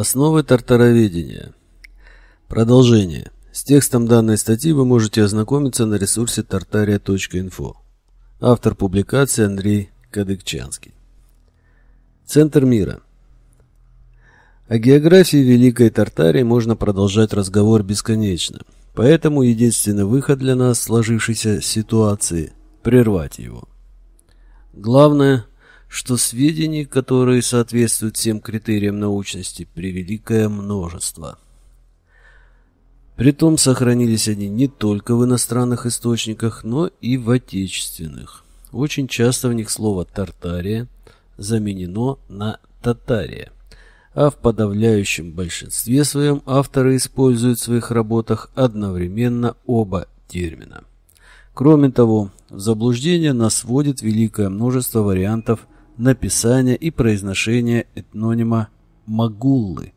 Основы тартароведения. Продолжение. С текстом данной статьи вы можете ознакомиться на ресурсе tartaria.info. Автор публикации Андрей Кадыкчанский. Центр мира. О географии Великой Тартарии можно продолжать разговор бесконечно, поэтому единственный выход для нас в сложившейся ситуации – прервать его. Главное, что сведений, которые соответствуют всем критериям научности, превеликое множество. Притом сохранились они не только в иностранных источниках, но и в отечественных. Очень часто в них слово «Тартария» заменено на «Татария», а в подавляющем большинстве своем авторы используют в своих работах одновременно оба термина. Кроме того, в заблуждение нас вводит великое множество вариантов написания и произношения этнонима Магуллы.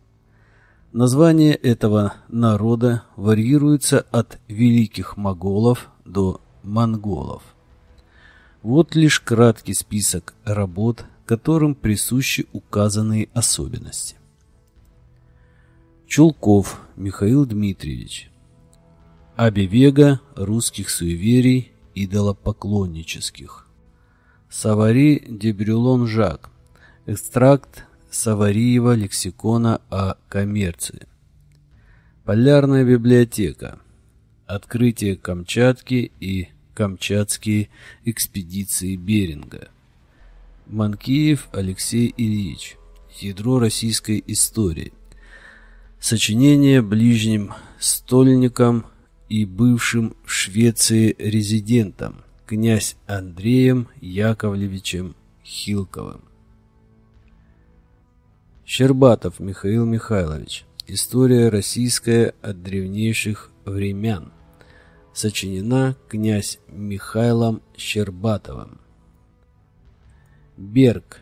Название этого народа варьируется от великих моголов до монголов. Вот лишь краткий список работ, которым присущи указанные особенности. Чулков Михаил Дмитриевич Абивега русских суеверий идолопоклоннических Савари Дебрюлон Жак. Экстракт Савариева лексикона о коммерции. Полярная библиотека. Открытие Камчатки и Камчатские экспедиции Беринга. Манкиев Алексей Ильич. Ядро российской истории. Сочинение ближним стольникам и бывшим в Швеции резидентам князь Андреем Яковлевичем Хилковым. Щербатов Михаил Михайлович. История российская от древнейших времен. Сочинена князь Михайлом Щербатовым. Берг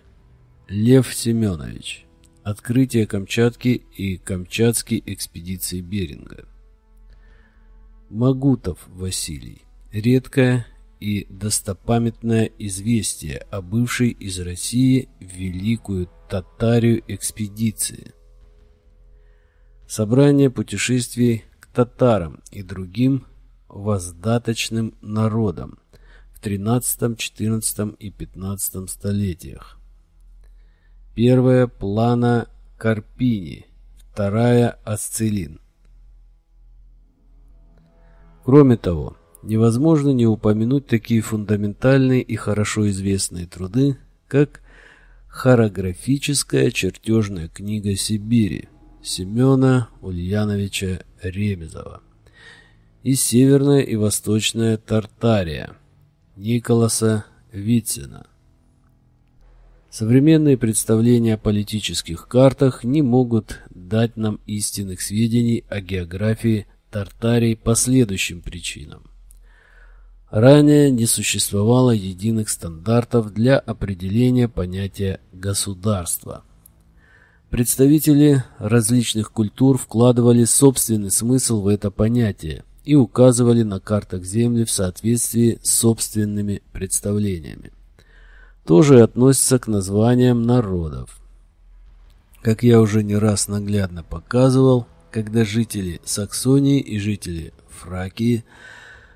Лев Семенович. Открытие Камчатки и Камчатские экспедиции Беринга. Магутов Василий. Редкая и достопамятное известие о бывшей из России Великую Татарию экспедиции. Собрание путешествий к татарам и другим воздаточным народам в XIII, XIV и XV столетиях. Первая плана Карпини, вторая Асцелин. Кроме того, невозможно не упомянуть такие фундаментальные и хорошо известные труды, как «Хорографическая чертежная книга Сибири» Семена Ульяновича Ремезова и «Северная и Восточная Тартария» Николаса Вицина. Современные представления о политических картах не могут дать нам истинных сведений о географии Тартарии по следующим причинам. Ранее не существовало единых стандартов для определения понятия «государства». Представители различных культур вкладывали собственный смысл в это понятие и указывали на картах Земли в соответствии с собственными представлениями. Тоже относится к названиям народов. Как я уже не раз наглядно показывал, когда жители Саксонии и жители Фракии –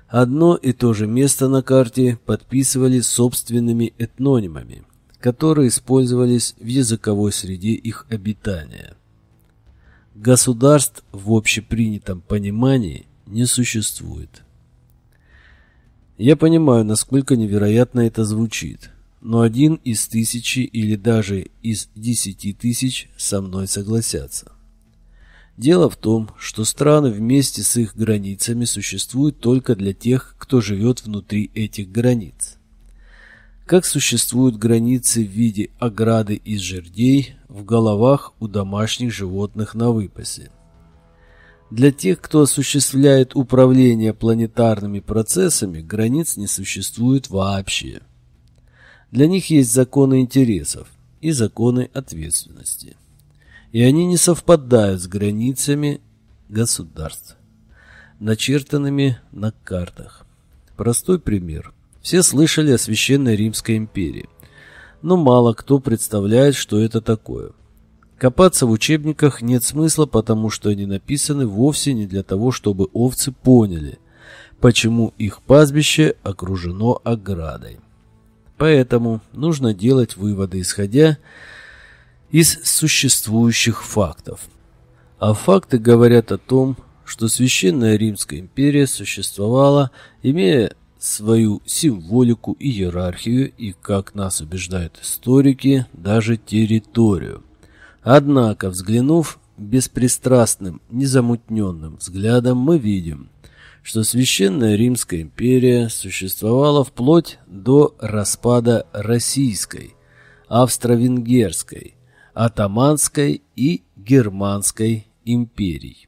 одно и то же место на карте подписывали собственными этнонимами, которые использовались в языковой среде их обитания. Государств в общепринятом понимании не существует. Я понимаю, насколько невероятно это звучит, но один из тысячи или даже из десяти тысяч со мной согласятся. Дело в том, что страны вместе с их границами существуют только для тех, кто живет внутри этих границ. Как существуют границы в виде ограды из жердей в головах у домашних животных на выпасе. Для тех, кто осуществляет управление планетарными процессами, границ не существует вообще. Для них есть законы интересов и законы ответственности и они не совпадают с границами государств, начертанными на картах. Простой пример. Все слышали о Священной Римской империи, но мало кто представляет, что это такое. Копаться в учебниках нет смысла, потому что они написаны вовсе не для того, чтобы овцы поняли, почему их пастбище окружено оградой. Поэтому нужно делать выводы, исходя из существующих фактов. А факты говорят о том, что Священная Римская империя существовала, имея свою символику и иерархию, и, как нас убеждают историки, даже территорию. Однако, взглянув беспристрастным, незамутненным взглядом, мы видим, что Священная Римская империя существовала вплоть до распада Российской, Австро-Венгерской, Атаманской и Германской империй.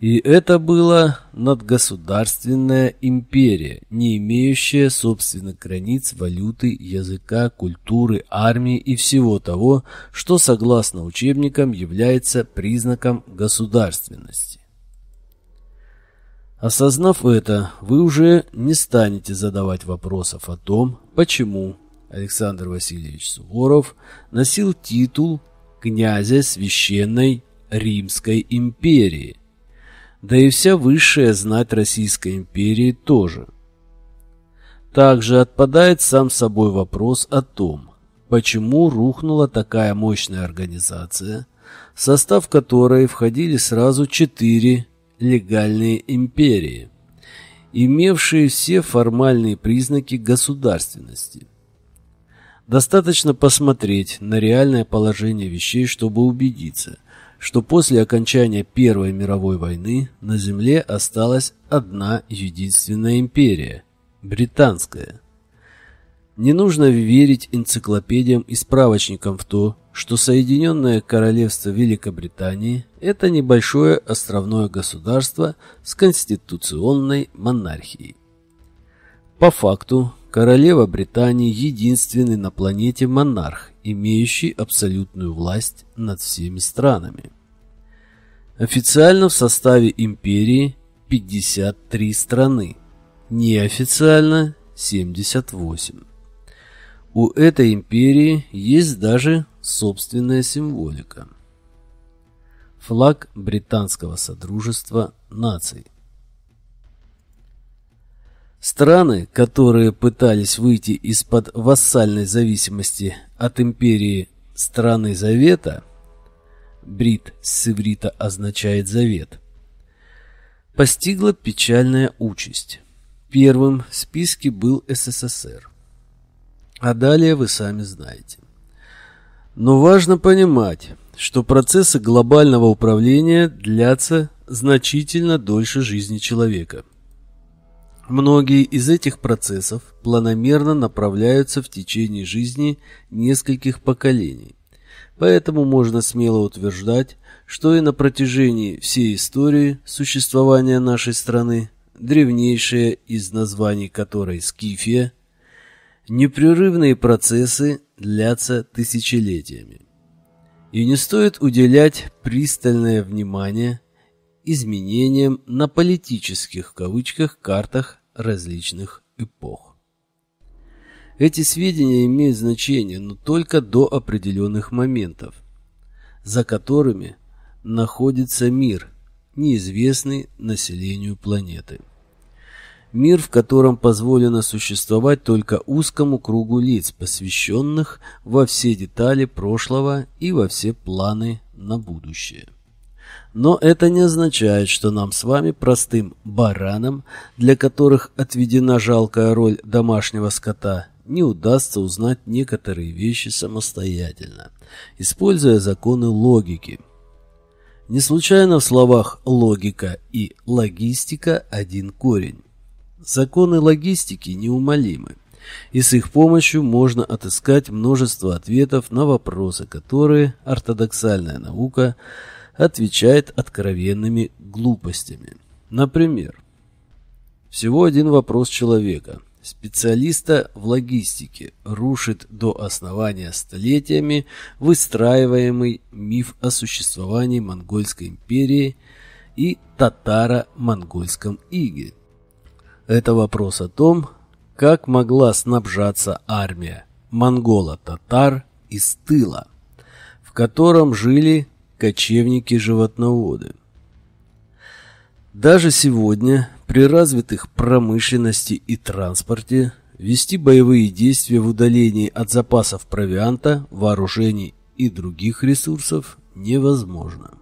И это была надгосударственная империя, не имеющая собственных границ, валюты, языка, культуры, армии и всего того, что, согласно учебникам, является признаком государственности. Осознав это, вы уже не станете задавать вопросов о том, почему Александр Васильевич Суворов носил титул князя Священной Римской империи, да и вся высшая знать Российской империи тоже. Также отпадает сам собой вопрос о том, почему рухнула такая мощная организация, в состав которой входили сразу четыре легальные империи, имевшие все формальные признаки государственности. Достаточно посмотреть на реальное положение вещей, чтобы убедиться – что после окончания Первой мировой войны на Земле осталась одна единственная империя – британская. Не нужно верить энциклопедиям и справочникам в то, что Соединенное Королевство Великобритании – это небольшое островное государство с конституционной монархией. По факту, королева Британии – единственный на планете монарх, имеющий абсолютную власть над всеми странами. Официально в составе империи 53 страны, неофициально 78. У этой империи есть даже собственная символика. Флаг британского содружества наций. Страны, которые пытались выйти из-под вассальной зависимости от империи страны Завета, брит с иврита означает завет, постигла печальная участь. Первым в списке был СССР. А далее вы сами знаете. Но важно понимать, что процессы глобального управления длятся значительно дольше жизни человека – Многие из этих процессов планомерно направляются в течение жизни нескольких поколений. Поэтому можно смело утверждать, что и на протяжении всей истории существования нашей страны, древнейшая из названий которой Скифия, непрерывные процессы длятся тысячелетиями. И не стоит уделять пристальное внимание изменениям на политических кавычках картах различных эпох. Эти сведения имеют значение, но только до определенных моментов, за которыми находится мир, неизвестный населению планеты. Мир, в котором позволено существовать только узкому кругу лиц, посвященных во все детали прошлого и во все планы на будущее. Но это не означает, что нам с вами, простым баранам, для которых отведена жалкая роль домашнего скота, не удастся узнать некоторые вещи самостоятельно, используя законы логики. Не случайно в словах «логика» и «логистика» один корень. Законы логистики неумолимы, и с их помощью можно отыскать множество ответов на вопросы, которые ортодоксальная наука – отвечает откровенными глупостями. Например, всего один вопрос человека, специалиста в логистике, рушит до основания столетиями выстраиваемый миф о существовании Монгольской империи и татаро-монгольском иге. Это вопрос о том, как могла снабжаться армия монголо-татар из тыла в котором жили кочевники-животноводы. Даже сегодня при развитых промышленности и транспорте вести боевые действия в удалении от запасов провианта, вооружений и других ресурсов невозможно.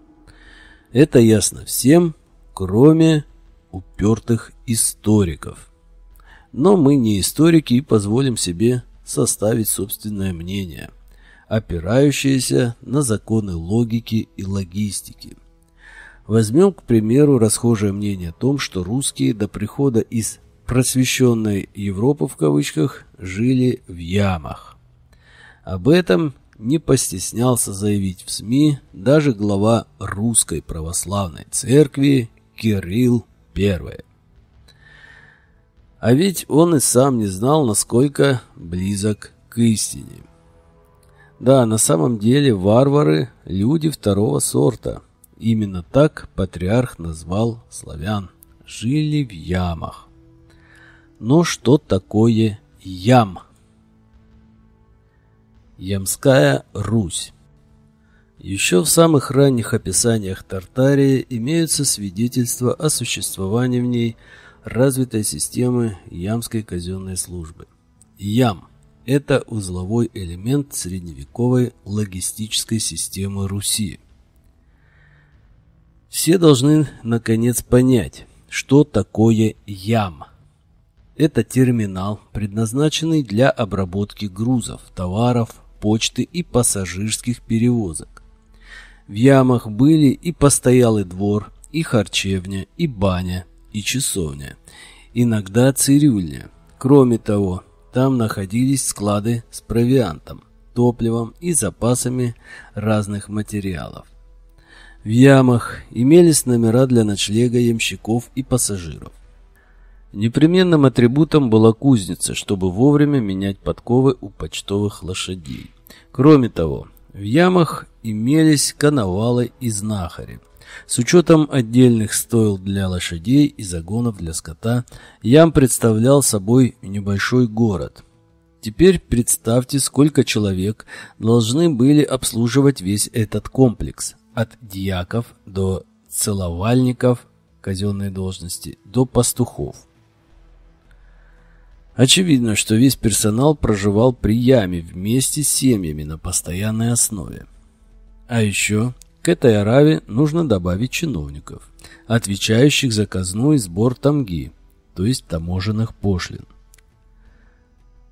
Это ясно всем, кроме упертых историков. Но мы не историки и позволим себе составить собственное мнение, опирающееся на законы логики и логистики. Возьмем, к примеру, расхожее мнение о том, что русские до прихода из «просвещенной Европы» в кавычках жили в ямах. Об этом не постеснялся заявить в СМИ даже глава Русской Православной Церкви Кирилл I. А ведь он и сам не знал, насколько близок к истине. Да, на самом деле варвары – люди второго сорта – Именно так патриарх назвал славян. Жили в ямах. Но что такое ям? Ямская Русь. Еще в самых ранних описаниях Тартарии имеются свидетельства о существовании в ней развитой системы ямской казенной службы. Ям – это узловой элемент средневековой логистической системы Руси. Все должны, наконец, понять, что такое ям. Это терминал, предназначенный для обработки грузов, товаров, почты и пассажирских перевозок. В ямах были и постоялый двор, и харчевня, и баня, и часовня, иногда цирюльня. Кроме того, там находились склады с провиантом, топливом и запасами разных материалов. В ямах имелись номера для ночлега ямщиков и пассажиров. Непременным атрибутом была кузница, чтобы вовремя менять подковы у почтовых лошадей. Кроме того, в ямах имелись коновалы и знахари. С учетом отдельных стойл для лошадей и загонов для скота, ям представлял собой небольшой город. Теперь представьте, сколько человек должны были обслуживать весь этот комплекс, от дьяков до целовальников казенной должности до пастухов. Очевидно, что весь персонал проживал при яме вместе с семьями на постоянной основе. А еще к этой араве нужно добавить чиновников, отвечающих за казну и сбор тамги, то есть таможенных пошлин.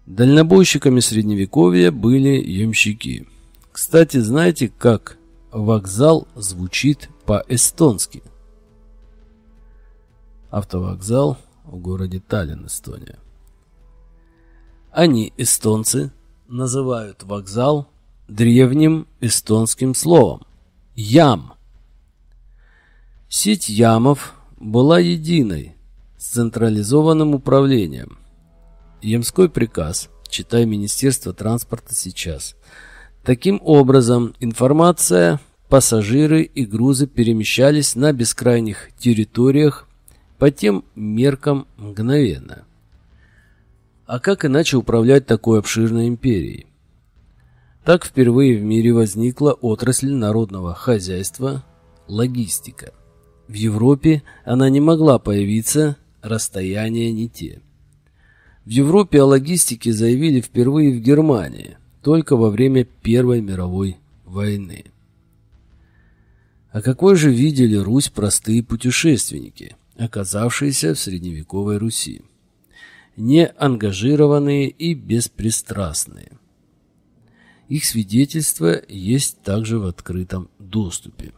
Дальнобойщиками средневековья были ямщики. Кстати, знаете, как Вокзал звучит по-эстонски. Автовокзал в городе Таллин, Эстония. Они, эстонцы, называют вокзал древним эстонским словом «ям». Сеть ямов была единой, с централизованным управлением. Ямской приказ, читай Министерство транспорта сейчас – Таким образом, информация, пассажиры и грузы перемещались на бескрайних территориях по тем меркам мгновенно. А как иначе управлять такой обширной империей? Так впервые в мире возникла отрасль народного хозяйства – логистика. В Европе она не могла появиться, расстояния не те. В Европе о логистике заявили впервые в Германии – только во время Первой мировой войны. А какой же видели Русь простые путешественники, оказавшиеся в средневековой Руси? Не ангажированные и беспристрастные. Их свидетельства есть также в открытом доступе.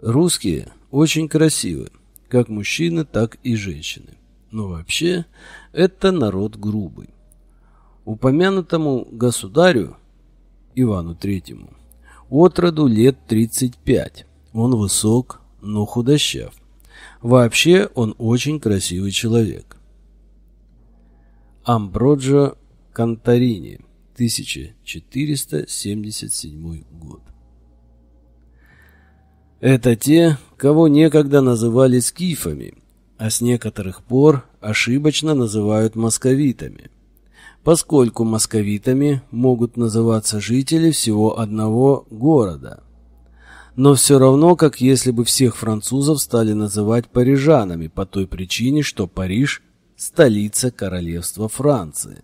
Русские очень красивы, как мужчины, так и женщины. Но вообще это народ грубый. Упомянутому государю Ивану Третьему отроду лет 35. Он высок, но худощав. Вообще он очень красивый человек. Амброджо Конторини, 1477 год. Это те, кого некогда называли скифами, а с некоторых пор ошибочно называют московитами. поскольку московитами могут называться жители всего одного города. Но все равно, как если бы всех французов стали называть парижанами по той причине, что Париж – столица королевства Франции.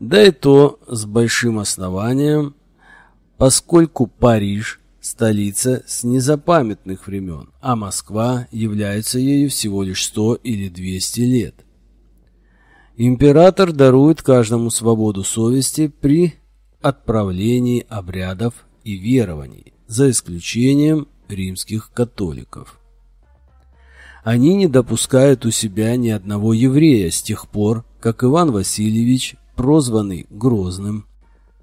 Да и то с большим основанием, поскольку Париж – столица с незапамятных времен, а Москва является ею всего лишь 100 или 200 лет. Император дарует каждому свободу совести при отправлении обрядов и верований, за исключением римских католиков. Они не допускают у себя ни одного еврея с тех пор, как Иван Васильевич, прозванный Грозным,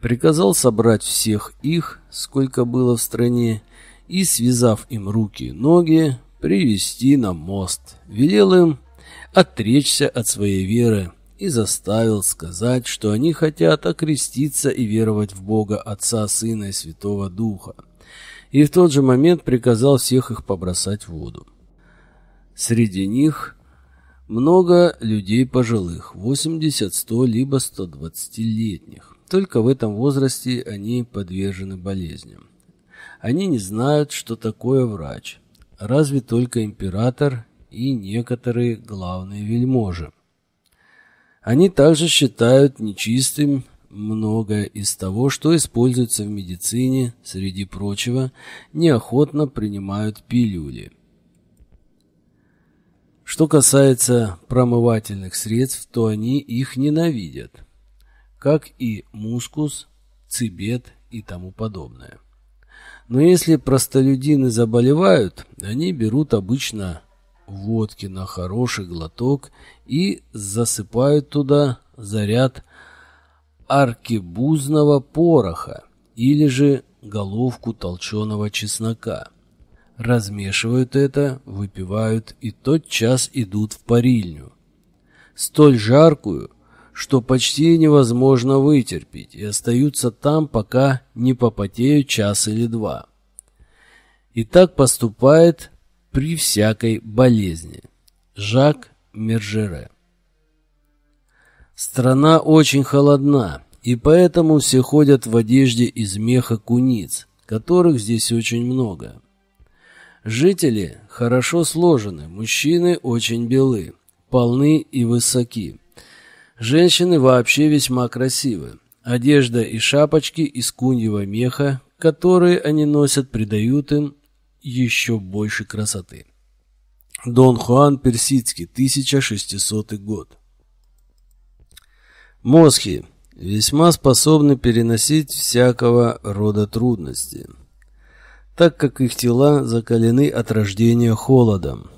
приказал собрать всех их, сколько было в стране, и, связав им руки и ноги, привести на мост. Велел им отречься от своей веры и заставил сказать, что они хотят окреститься и веровать в Бога Отца, Сына и Святого Духа. И в тот же момент приказал всех их побросать в воду. Среди них много людей пожилых, 80, 100, либо 120-летних. Только в этом возрасте они подвержены болезням. Они не знают, что такое врач. Разве только император и некоторые главные вельможи. Они также считают нечистым многое из того, что используется в медицине, среди прочего, неохотно принимают пилюли. Что касается промывательных средств, то они их ненавидят, как и мускус, цибет и тому подобное. Но если простолюдины заболевают, они берут обычно водки на хороший глоток и засыпают туда заряд аркебузного пороха или же головку толченого чеснока. Размешивают это, выпивают и тотчас идут в парильню. Столь жаркую, что почти невозможно вытерпеть, и остаются там, пока не попотеют час или два. И так поступает при всякой болезни. Жак Мержере Страна очень холодна, и поэтому все ходят в одежде из меха куниц, которых здесь очень много. Жители хорошо сложены, мужчины очень белы, полны и высоки. Женщины вообще весьма красивы. Одежда и шапочки из куньего меха, которые они носят, придают им еще больше красоты. Дон Хуан Персидский, 1600 год. Мозги весьма способны переносить всякого рода трудности, так как их тела закалены от рождения холодом.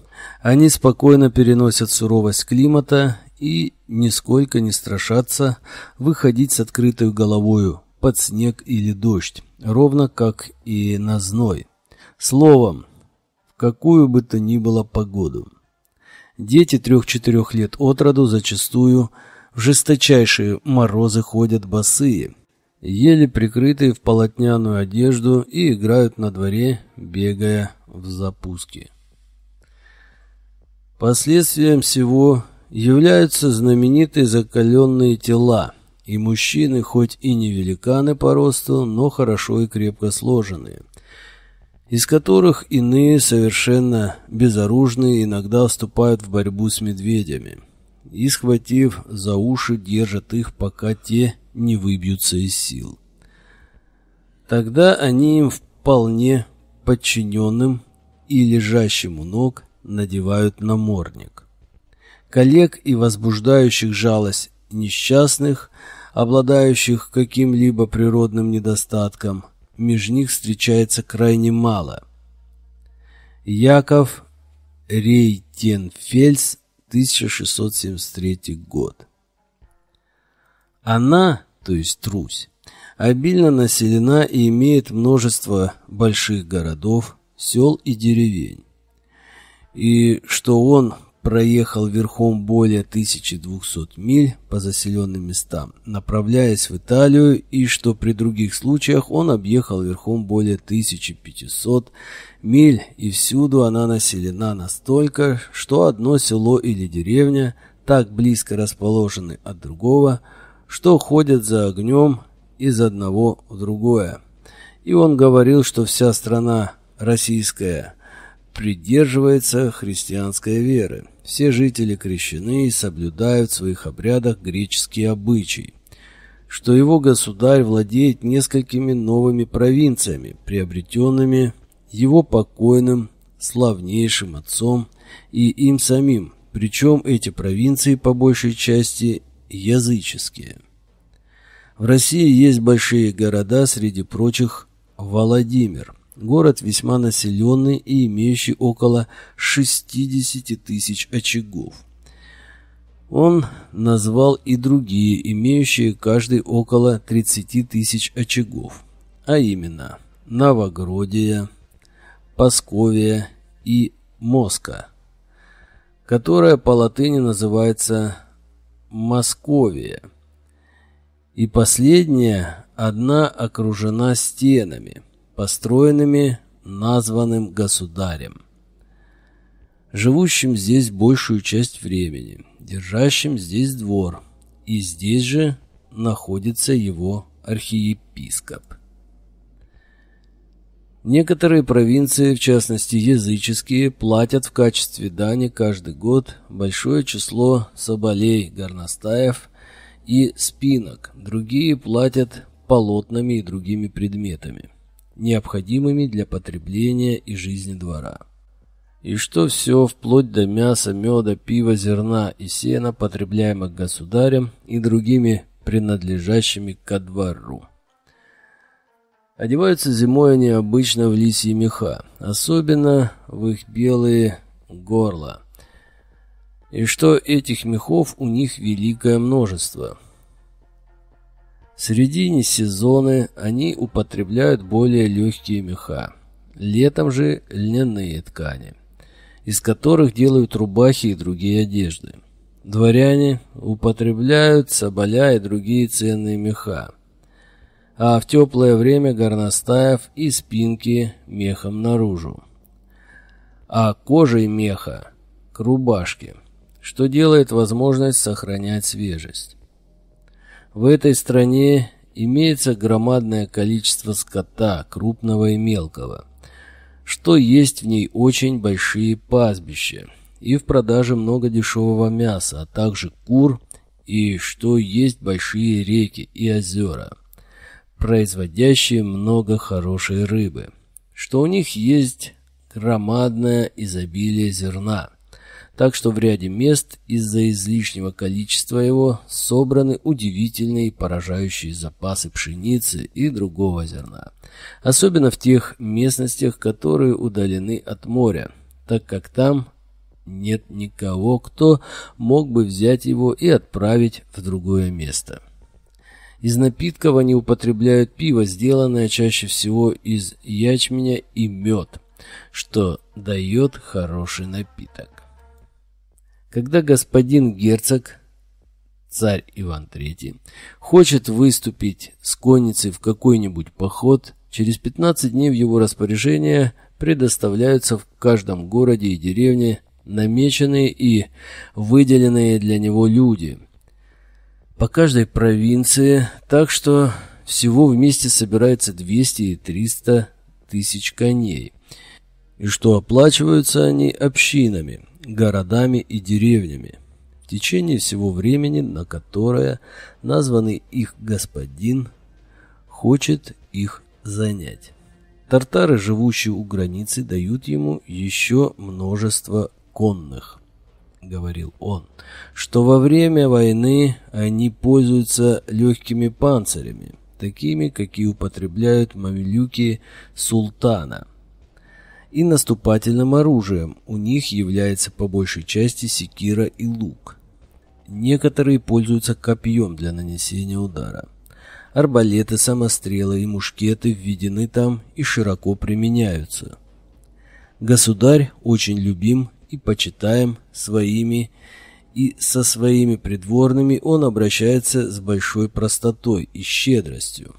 Они спокойно переносят суровость климата и нисколько не страшатся выходить с открытой головою под снег или дождь, ровно как и на зной. Словом, в какую бы то ни было погоду. Дети трех-четырех лет от роду зачастую в жесточайшие морозы ходят босые, еле прикрытые в полотняную одежду и играют на дворе, бегая в запуске. Последствием всего являются знаменитые закаленные тела, и мужчины хоть и не великаны по росту, но хорошо и крепко сложенные – из которых иные совершенно безоружные иногда вступают в борьбу с медведями и, схватив за уши, держат их, пока те не выбьются из сил. Тогда они им вполне подчиненным и лежащим у ног надевают намордник. Коллег и возбуждающих жалость несчастных, обладающих каким-либо природным недостатком – между них встречается крайне мало. Яков Рейтенфельс, 1673 год. Она, то есть Русь, обильно населена и имеет множество больших городов, сел и деревень. И что он проехал верхом более 1200 миль по заселенным местам, направляясь в Италию, и что при других случаях он объехал верхом более 1500 миль, и всюду она населена настолько, что одно село или деревня так близко расположены от другого, что ходят за огнем из одного в другое. И он говорил, что вся страна российская придерживается христианской веры. Все жители крещены и соблюдают в своих обрядах греческие обычаи, что его государь владеет несколькими новыми провинциями, приобретенными его покойным славнейшим отцом и им самим, причем эти провинции по большей части языческие. В России есть большие города, среди прочих Владимир, город весьма населенный и имеющий около 60 тысяч очагов. Он назвал и другие, имеющие каждый около 30 тысяч очагов, а именно Новогродия, Пасковия и Моска, которая по латыни называется Московия. И последняя одна окружена стенами, построенными названным государем, живущим здесь большую часть времени, держащим здесь двор, и здесь же находится его архиепископ. Некоторые провинции, в частности языческие, платят в качестве дани каждый год большое число соболей, горностаев и спинок, другие платят полотнами и другими предметами, необходимыми для потребления и жизни двора. И что все, вплоть до мяса, меда, пива, зерна и сена, потребляемых государем и другими принадлежащими ко двору. Одеваются зимой они обычно в лисьи меха, особенно в их белые горла. И что этих мехов у них великое множество. В середине сезона они употребляют более легкие меха, летом же льняные ткани, из которых делают рубахи и другие одежды. Дворяне употребляют соболя и другие ценные меха а в теплое время горностаев и спинки мехом наружу, а кожей меха к рубашке, что делает возможность сохранять свежесть. В этой стране имеется громадное количество скота, крупного и мелкого, что есть в ней очень большие пастбища, и в продаже много дешевого мяса, а также кур, и что есть большие реки и озера – производящие много хорошей рыбы, что у них есть громадное изобилие зерна, так что в ряде мест из-за излишнего количества его собраны удивительные поражающие запасы пшеницы и другого зерна, особенно в тех местностях, которые удалены от моря, так как там нет никого, кто мог бы взять его и отправить в другое место. Из напитков они употребляют пиво, сделанное чаще всего из ячменя и мед, что дает хороший напиток. Когда господин герцог, царь Иван III, хочет выступить с конницей в какой-нибудь поход, через 15 дней в его распоряжение предоставляются в каждом городе и деревне намеченные и выделенные для него люди – по каждой провинции, так что всего вместе собирается 200 и 300 тысяч коней, и что оплачиваются они общинами, городами и деревнями в течение всего времени, на которое названный их господин хочет их занять. Тартары, живущие у границы, дают ему еще множество конных говорил он, что во время войны они пользуются легкими панцирями, такими, какие употребляют мамилюки султана. И наступательным оружием у них является по большей части секира и лук. Некоторые пользуются копьем для нанесения удара. Арбалеты, самострелы и мушкеты введены там и широко применяются. Государь очень любим и почитаем своими и со своими придворными он обращается с большой простотой и щедростью.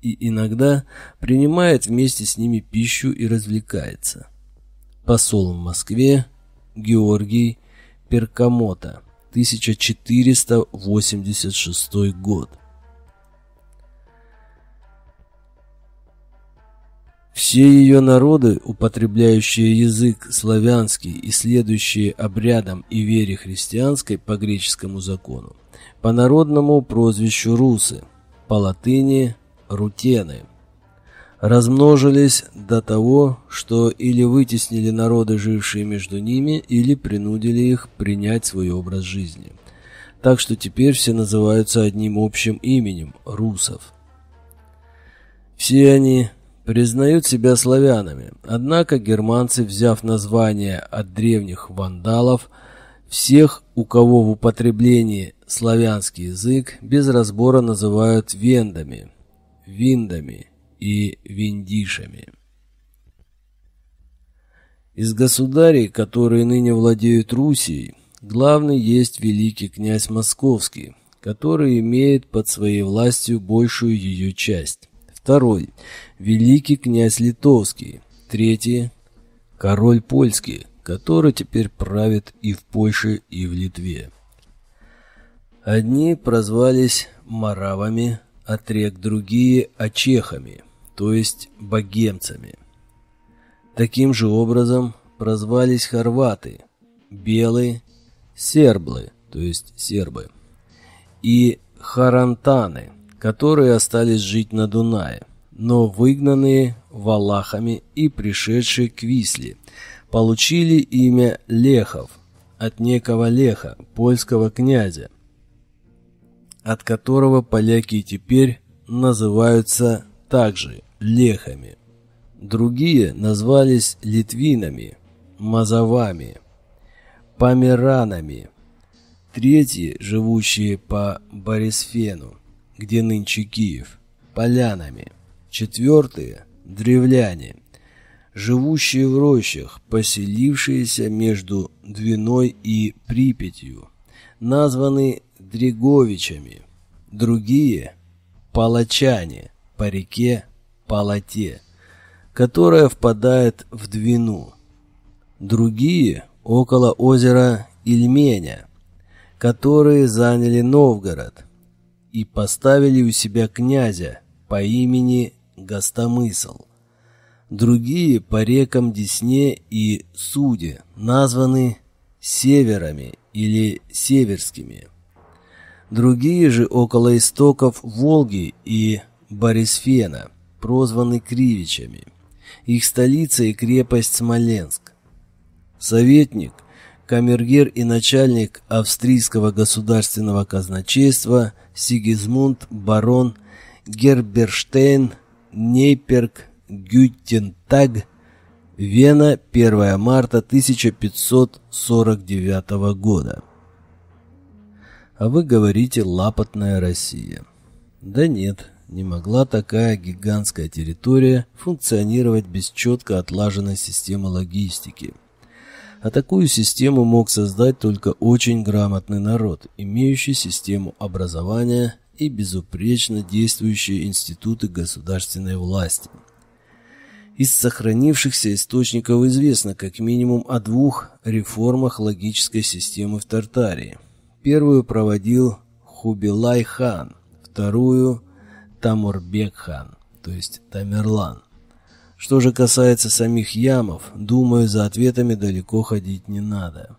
И иногда принимает вместе с ними пищу и развлекается. Посол в Москве Георгий Перкамота 1486 год. Все ее народы, употребляющие язык славянский и следующие обрядам и вере христианской по греческому закону, по народному прозвищу русы, по латыни рутены, размножились до того, что или вытеснили народы, жившие между ними, или принудили их принять свой образ жизни. Так что теперь все называются одним общим именем – русов. Все они признают себя славянами, однако германцы, взяв название от древних вандалов, всех, у кого в употреблении славянский язык, без разбора называют вендами, виндами и виндишами. Из государей, которые ныне владеют Русией, главный есть великий князь Московский, который имеет под своей властью большую ее часть. Второй – великий князь Литовский. Третий – король польский, который теперь правит и в Польше, и в Литве. Одни прозвались маравами от рек, другие – очехами, то есть богемцами. Таким же образом прозвались хорваты, белые – серблы, то есть сербы, и харантаны – которые остались жить на Дунае, но выгнанные валахами и пришедшие к Висле, получили имя Лехов от некого Леха, польского князя, от которого поляки теперь называются также Лехами. Другие назвались Литвинами, Мазовами, Померанами. Третьи, живущие по Борисфену, где нынче Киев, полянами. Четвертые – древляне, живущие в рощах, поселившиеся между Двиной и Припятью, названы Дреговичами. Другие – палачане по реке Палате, которая впадает в Двину. Другие – около озера Ильменя, которые заняли Новгород – и поставили у себя князя по имени Гостомысл. Другие по рекам Десне и Суде названы северами или северскими. Другие же около истоков Волги и Борисфена прозваны Кривичами. Их столица и крепость Смоленск. Советник – камергер и начальник австрийского государственного казначейства Сигизмунд барон Герберштейн Нейперк Гютентаг Вена, 1 марта 1549 года. А вы говорите «лапотная Россия». Да нет, не могла такая гигантская территория функционировать без четко отлаженной системы логистики – а такую систему мог создать только очень грамотный народ, имеющий систему образования и безупречно действующие институты государственной власти. Из сохранившихся источников известно как минимум о двух реформах логической системы в Тартарии. Первую проводил Хубилай хан, вторую – Тамурбек хан, то есть Тамерлан. Что же касается самих ямов, думаю, за ответами далеко ходить не надо.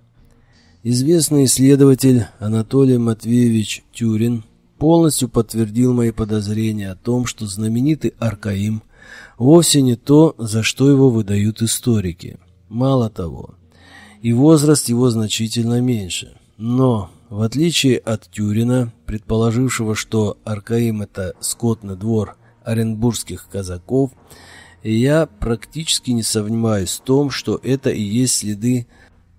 Известный исследователь Анатолий Матвеевич Тюрин полностью подтвердил мои подозрения о том, что знаменитый Аркаим вовсе не то, за что его выдают историки. Мало того, и возраст его значительно меньше. Но, в отличие от Тюрина, предположившего, что Аркаим – это скотный двор оренбургских казаков – я практически не сомневаюсь в том, что это и есть следы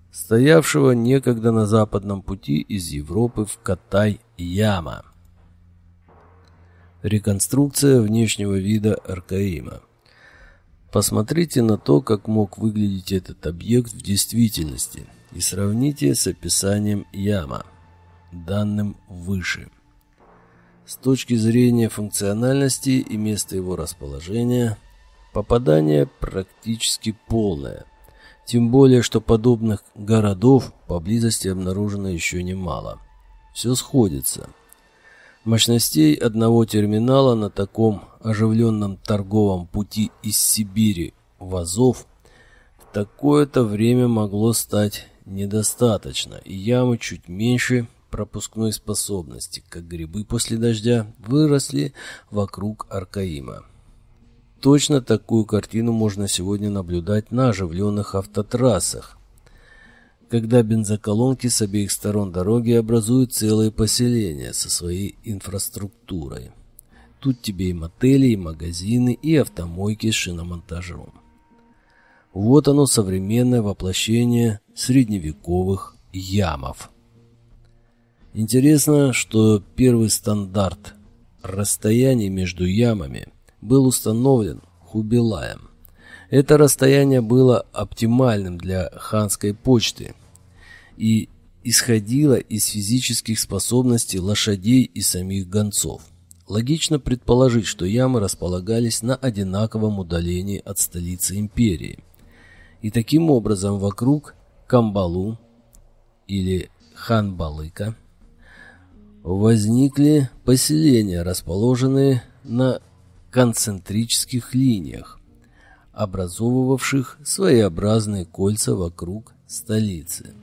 стоявшего некогда на западном пути из Европы в Катай-Яма. Реконструкция внешнего вида Аркаима. Посмотрите на то, как мог выглядеть этот объект в действительности, и сравните с описанием яма, данным выше. С точки зрения функциональности и места его расположения – Попадание практически полное. Тем более, что подобных городов поблизости обнаружено еще немало. Все сходится. Мощностей одного терминала на таком оживленном торговом пути из Сибири в Азов в такое-то время могло стать недостаточно, и ямы чуть меньше пропускной способности, как грибы после дождя, выросли вокруг Аркаима. Точно такую картину можно сегодня наблюдать на оживленных автотрассах, когда бензоколонки с обеих сторон дороги образуют целые поселения со своей инфраструктурой. Тут тебе и мотели, и магазины, и автомойки с шиномонтажом. Вот оно современное воплощение средневековых ямов. Интересно, что первый стандарт расстояний между ямами был установлен Хубилаем. Это расстояние было оптимальным для ханской почты и исходило из физических способностей лошадей и самих гонцов. Логично предположить, что ямы располагались на одинаковом удалении от столицы империи. И таким образом вокруг Камбалу или Ханбалыка возникли поселения, расположенные на концентрических линиях, образовывавших своеобразные кольца вокруг столицы.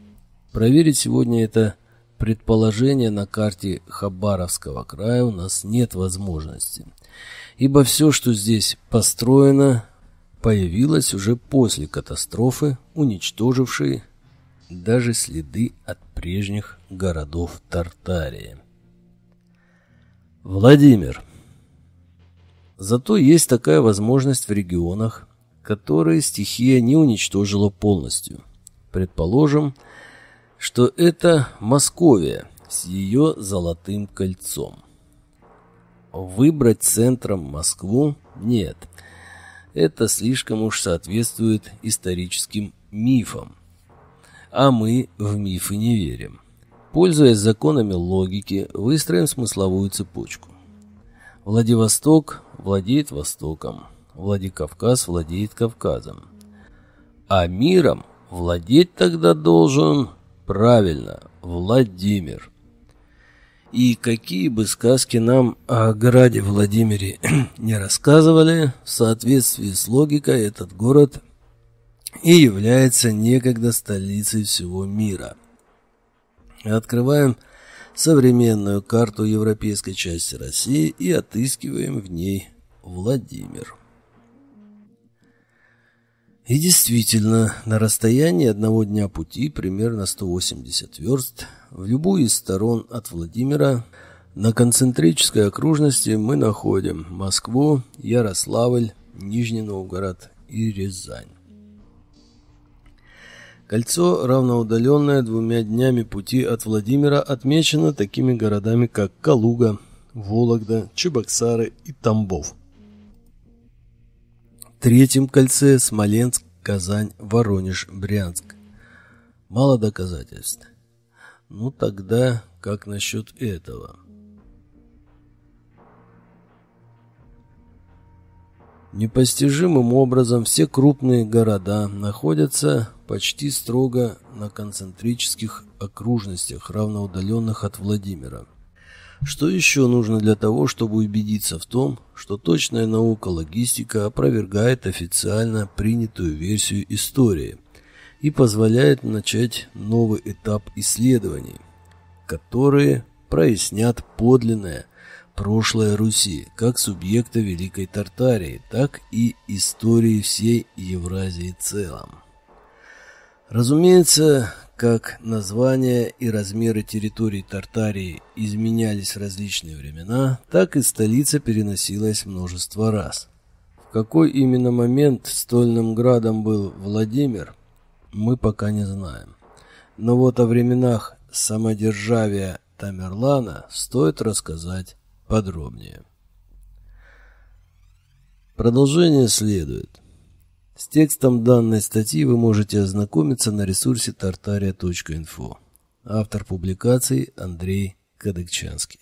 Проверить сегодня это предположение на карте Хабаровского края у нас нет возможности, ибо все, что здесь построено, появилось уже после катастрофы, уничтожившей даже следы от прежних городов Тартарии. Владимир Зато есть такая возможность в регионах, которые стихия не уничтожила полностью. Предположим, что это Московия с ее золотым кольцом. Выбрать центром Москву нет. Это слишком уж соответствует историческим мифам. А мы в мифы не верим. Пользуясь законами логики, выстроим смысловую цепочку. Владивосток владеет Востоком, Владикавказ владеет Кавказом. А миром владеть тогда должен, правильно, Владимир. И какие бы сказки нам о граде Владимире не рассказывали, в соответствии с логикой этот город и является некогда столицей всего мира. Открываем современную карту европейской части России и отыскиваем в ней Владимир. И действительно, на расстоянии одного дня пути, примерно 180 верст, в любую из сторон от Владимира, на концентрической окружности мы находим Москву, Ярославль, Нижний Новгород и Рязань. Кольцо, равноудаленное двумя днями пути от Владимира, отмечено такими городами, как Калуга, Вологда, Чебоксары и Тамбов. Третьем кольце Смоленск, Казань, Воронеж, Брянск. Мало доказательств. Ну тогда как насчет этого? Непостижимым образом все крупные города находятся почти строго на концентрических окружностях, равноудаленных от Владимира. Что еще нужно для того, чтобы убедиться в том, что точная наука логистика опровергает официально принятую версию истории и позволяет начать новый этап исследований, которые прояснят подлинное прошлое Руси, как субъекта Великой Тартарии, так и истории всей Евразии целом. Разумеется, как названия и размеры территорий Тартарии изменялись в различные времена, так и столица переносилась множество раз. В какой именно момент стольным градом был Владимир, мы пока не знаем. Но вот о временах самодержавия Тамерлана стоит рассказать подробнее. Продолжение следует. С текстом данной статьи вы можете ознакомиться на ресурсе tartaria.info. Автор публикации Андрей Кадыкчанский.